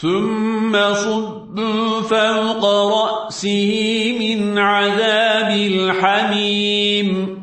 ثم صب فوق رأسه من عذاب الحميم.